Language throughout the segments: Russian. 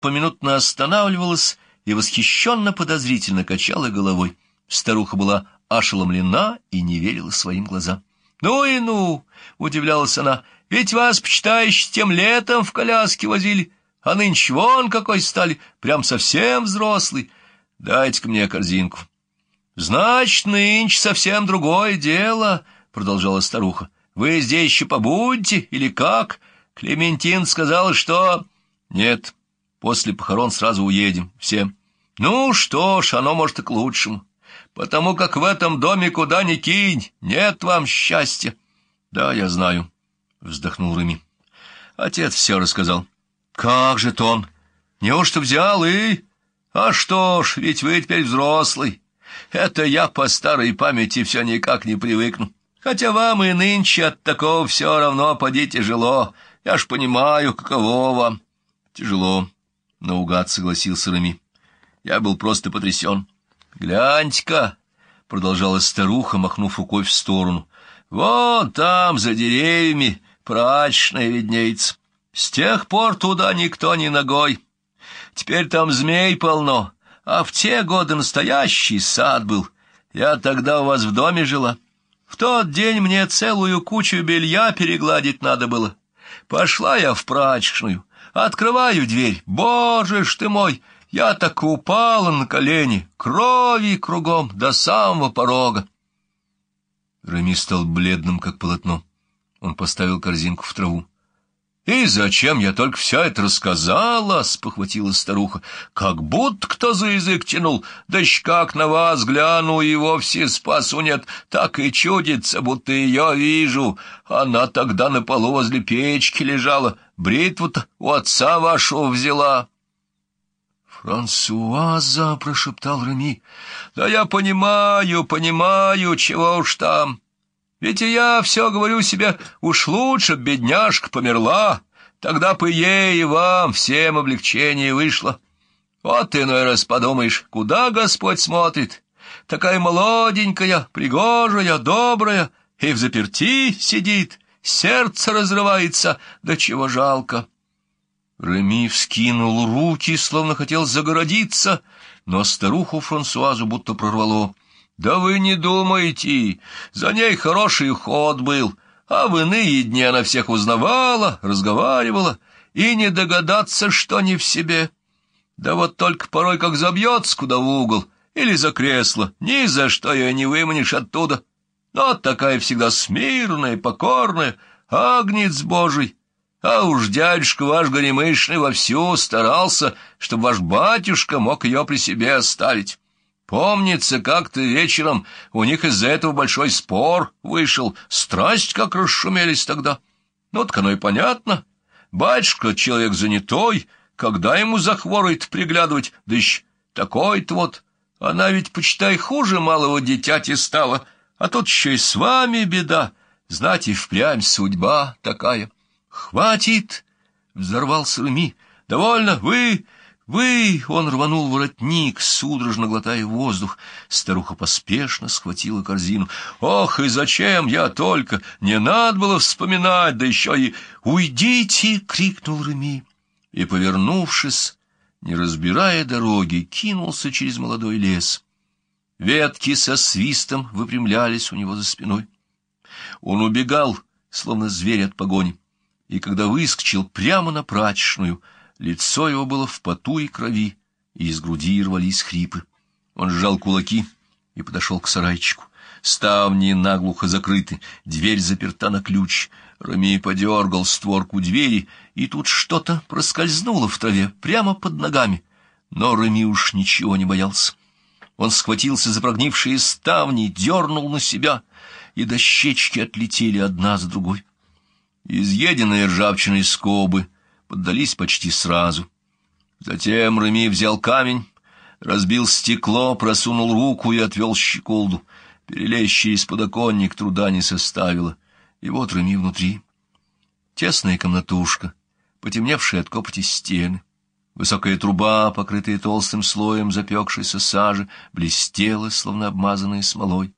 поминутно останавливалась и восхищенно подозрительно качала головой. Старуха была ошеломлена и не верила своим глазам. «Ну и ну!» — удивлялась она. «Ведь вас, почитаешь, тем летом в коляске возили, а нынче вон какой стали, прям совсем взрослый. Дайте-ка мне корзинку». «Значит, нынче совсем другое дело», — продолжала старуха. «Вы здесь еще побудете или как? Клементин сказал, что...» «Нет, после похорон сразу уедем, все». «Ну что ж, оно может и к лучшему, потому как в этом доме куда ни кинь, нет вам счастья». «Да, я знаю», — вздохнул Реми. Отец все рассказал. «Как же-то он? Неужто взял и...» «А что ж, ведь вы теперь взрослый. Это я по старой памяти все никак не привыкну. Хотя вам и нынче от такого все равно поди тяжело. Я ж понимаю, каково вам». «Тяжело», — наугад согласился Рами. «Я был просто потрясен». «Гляньте-ка», — продолжала старуха, махнув рукой в сторону. «Вон там, за деревьями, прачечная виднеется. С тех пор туда никто не ногой». Теперь там змей полно, а в те годы настоящий сад был. Я тогда у вас в доме жила. В тот день мне целую кучу белья перегладить надо было. Пошла я в прачечную, открываю дверь. Боже ж ты мой! Я так упала на колени, крови кругом до самого порога. Реми стал бледным, как полотно. Он поставил корзинку в траву. «И зачем я только все это рассказала?» — спохватила старуха. «Как будто кто за язык тянул, да как на вас гляну, и вовсе спасу нет, так и чудится, будто ее вижу. Она тогда на полу возле печки лежала, бритву-то у отца вашего взяла». «Франсуаза!» — прошептал Реми. «Да я понимаю, понимаю, чего уж там». Ведь я все говорю себе, уж лучше бедняжка померла, тогда бы ей и вам всем облегчение вышло. Вот иной раз подумаешь, куда Господь смотрит? Такая молоденькая, пригожая, добрая, и в заперти сидит, сердце разрывается, да чего жалко. Реми вскинул руки, словно хотел загородиться, но старуху Франсуазу будто прорвало — да вы не думайте, за ней хороший ход был, а в иные дни она всех узнавала, разговаривала, и не догадаться, что не в себе. Да вот только порой как забьется куда в угол или за кресло, ни за что ее не выманишь оттуда. Но такая всегда смирная, покорная, агнец божий. А уж дядюшка ваш горемышный вовсю старался, чтобы ваш батюшка мог ее при себе оставить. Помнится, как-то вечером у них из-за этого большой спор вышел, страсть как расшумелись тогда. Ну, так оно и понятно. Батюшка человек занятой, когда ему за приглядывать, да еще такой-то вот. Она ведь, почитай, хуже малого дитяти стала, а тут еще и с вами беда. Знать и впрямь судьба такая. «Хватит!» — взорвался Реми. «Довольно! Вы...» «Вы!» — он рванул воротник, судорожно глотая воздух. Старуха поспешно схватила корзину. «Ох, и зачем я только! Не надо было вспоминать, да еще и... Уйдите!» — крикнул Реми. И, повернувшись, не разбирая дороги, кинулся через молодой лес. Ветки со свистом выпрямлялись у него за спиной. Он убегал, словно зверь от погони, и когда выскочил прямо на прачечную — Лицо его было в поту и крови, и из груди рвались хрипы. Он сжал кулаки и подошел к сарайчику. Ставни наглухо закрыты, дверь заперта на ключ. Ромей подергал створку двери, и тут что-то проскользнуло в траве прямо под ногами. Но Реми уж ничего не боялся. Он схватился за прогнившие ставни, дернул на себя, и дощечки отлетели одна за другой. Изъеденные ржавчиной скобы — поддались почти сразу. Затем Реми взял камень, разбил стекло, просунул руку и отвел щеколду. Перелезть через подоконник труда не составило. И вот Реми внутри. Тесная комнатушка, потемневшая от копоти стены. Высокая труба, покрытая толстым слоем запекшейся сажи, блестела, словно обмазанная смолой.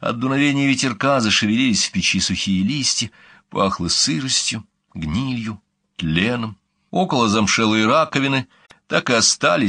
От дуновения ветерка зашевелились в печи сухие листья, пахло сыростью, гнилью, тленом. Около замшелые раковины так и остались